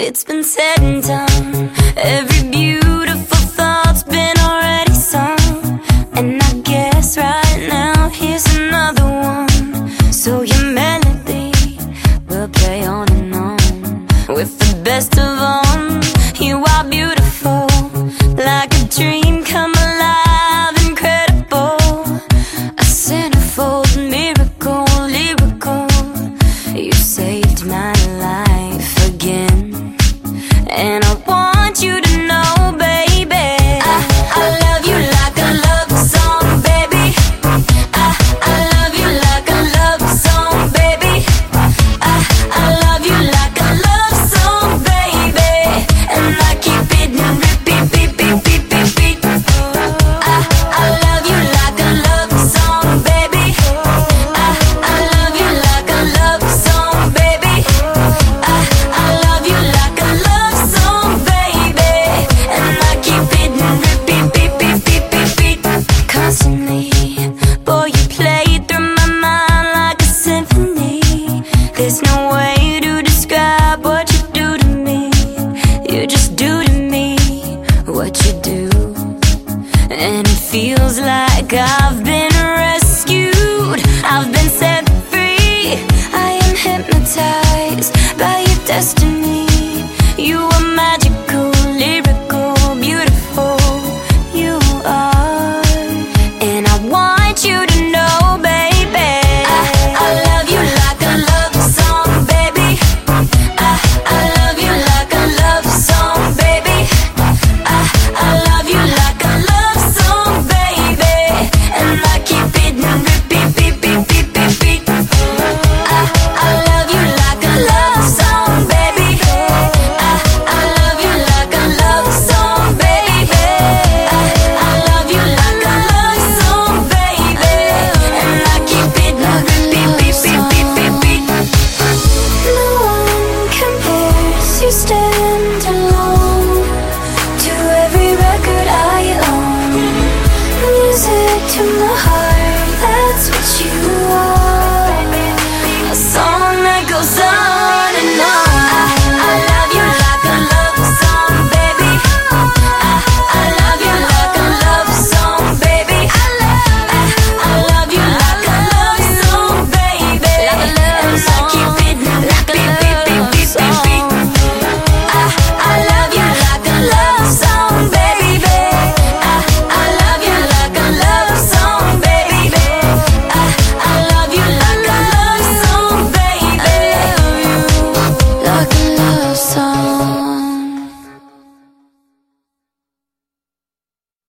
It's been said and done. Every beautiful thought's been already sung. And I guess right now here's another one. So your melody will play on and on. With the best of all, you are beautiful. feels like I've been from the